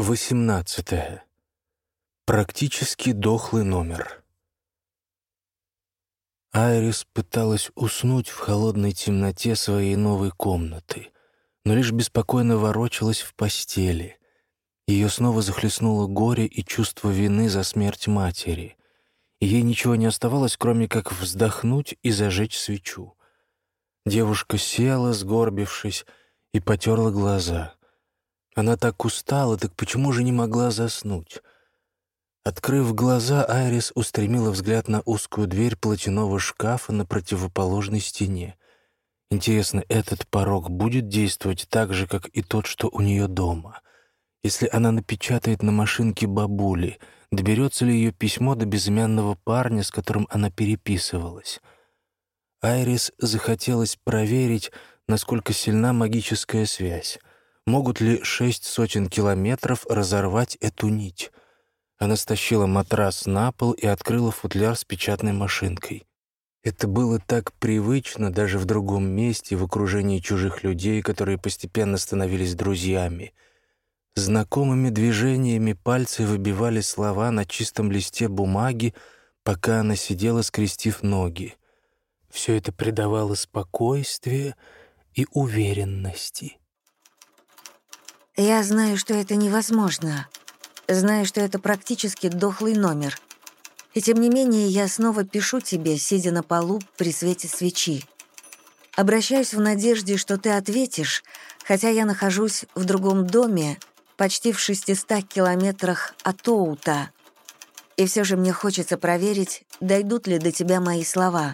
18. Практически дохлый номер. Айрис пыталась уснуть в холодной темноте своей новой комнаты, но лишь беспокойно ворочалась в постели. Ее снова захлестнуло горе и чувство вины за смерть матери. И ей ничего не оставалось, кроме как вздохнуть и зажечь свечу. Девушка села, сгорбившись, и потерла глаза. Она так устала, так почему же не могла заснуть? Открыв глаза, Айрис устремила взгляд на узкую дверь платяного шкафа на противоположной стене. Интересно, этот порог будет действовать так же, как и тот, что у нее дома? Если она напечатает на машинке бабули, доберется ли ее письмо до безымянного парня, с которым она переписывалась? Айрис захотелось проверить, насколько сильна магическая связь. Могут ли шесть сотен километров разорвать эту нить? Она стащила матрас на пол и открыла футляр с печатной машинкой. Это было так привычно даже в другом месте, в окружении чужих людей, которые постепенно становились друзьями. Знакомыми движениями пальцы выбивали слова на чистом листе бумаги, пока она сидела, скрестив ноги. Все это придавало спокойствие и уверенности. «Я знаю, что это невозможно. Знаю, что это практически дохлый номер. И тем не менее я снова пишу тебе, сидя на полу при свете свечи. Обращаюсь в надежде, что ты ответишь, хотя я нахожусь в другом доме, почти в 600 километрах от Оута. И все же мне хочется проверить, дойдут ли до тебя мои слова.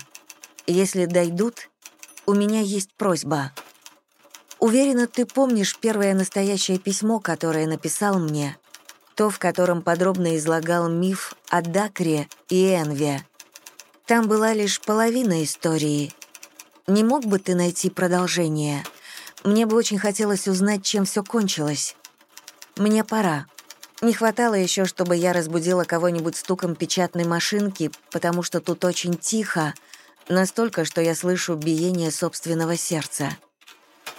Если дойдут, у меня есть просьба. Уверена, ты помнишь первое настоящее письмо, которое написал мне, то, в котором подробно излагал миф о Дакре и Энве. Там была лишь половина истории. Не мог бы ты найти продолжение? Мне бы очень хотелось узнать, чем все кончилось. Мне пора. Не хватало еще, чтобы я разбудила кого-нибудь стуком печатной машинки, потому что тут очень тихо, Настолько, что я слышу биение собственного сердца.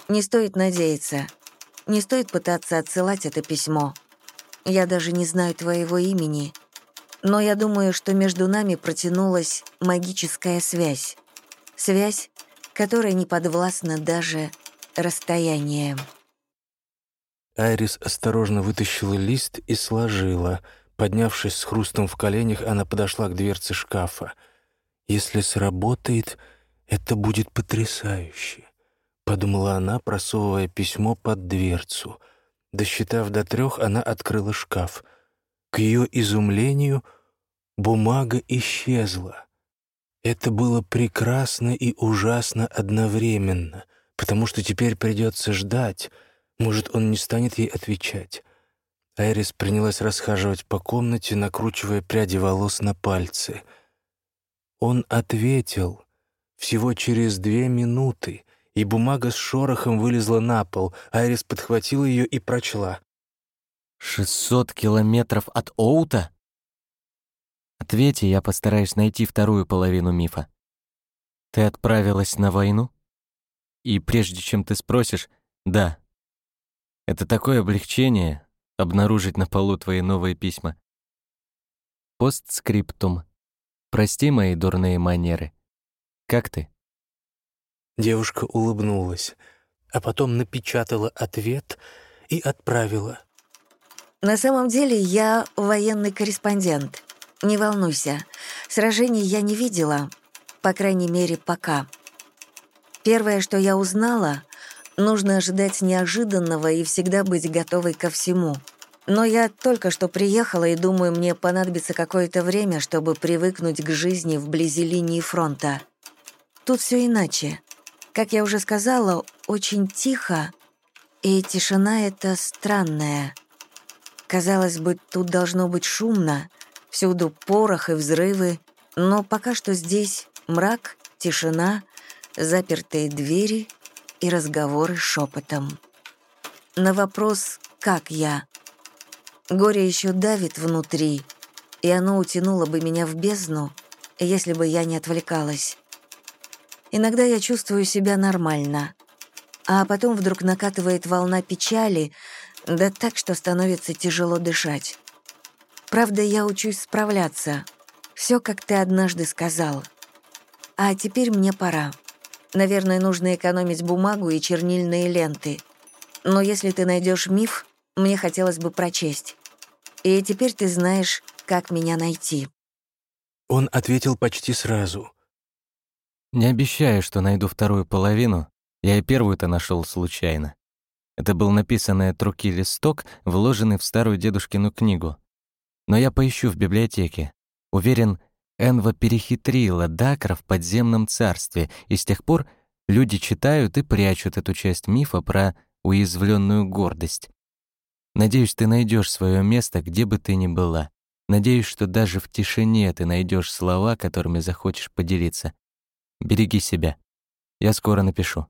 Не стоит надеяться. Не стоит пытаться отсылать это письмо. Я даже не знаю твоего имени. Но я думаю, что между нами протянулась магическая связь. Связь, которая не подвластна даже расстоянием. Айрис осторожно вытащила лист и сложила. Поднявшись с хрустом в коленях, она подошла к дверце шкафа — если сработает, это будет потрясающе, подумала она, просовывая письмо под дверцу. Досчитав до трех, она открыла шкаф. К ее изумлению бумага исчезла. Это было прекрасно и ужасно одновременно, потому что теперь придется ждать. Может, он не станет ей отвечать. Айрис принялась расхаживать по комнате, накручивая пряди волос на пальцы — он ответил всего через две минуты, и бумага с шорохом вылезла на пол. Айрис подхватила ее и прочла. «Шестьсот километров от Оута?» Ответьте, я постараюсь найти вторую половину мифа. Ты отправилась на войну? И прежде чем ты спросишь, да. Это такое облегчение — обнаружить на полу твои новые письма. Постскриптум. Прости мои дурные манеры. Как ты?» Девушка улыбнулась, а потом напечатала ответ и отправила. «На самом деле я военный корреспондент. Не волнуйся, сражений я не видела, по крайней мере, пока. Первое, что я узнала, нужно ожидать неожиданного и всегда быть готовой ко всему — но я только что приехала и думаю, мне понадобится какое-то время, чтобы привыкнуть к жизни вблизи линии фронта. Тут все иначе. Как я уже сказала, очень тихо, и тишина эта странная. Казалось бы, тут должно быть шумно, всюду порох и взрывы, но пока что здесь мрак, тишина, запертые двери и разговоры шепотом. На вопрос «Как я?» Горе еще давит внутри, и оно утянуло бы меня в бездну, если бы я не отвлекалась. Иногда я чувствую себя нормально, а потом вдруг накатывает волна печали, Да так, что становится тяжело дышать. Правда, я учусь справляться. Все, как ты однажды сказал. А теперь мне пора. Наверное, нужно экономить бумагу и чернильные ленты. Но если ты найдешь миф, мне хотелось бы прочесть. И теперь ты знаешь, как меня найти». Он ответил почти сразу. «Не обещаю, что найду вторую половину. Я и первую-то нашел случайно. Это был написанный от руки листок, вложенный в старую дедушкину книгу. Но я поищу в библиотеке. Уверен, Энва перехитрила Дакра в подземном царстве, и с тех пор люди читают и прячут эту часть мифа про уязвленную гордость. Надеюсь, ты найдешь свое место, где бы ты ни была. Надеюсь, что даже в тишине ты найдешь слова, которыми захочешь поделиться. Береги себя. Я скоро напишу.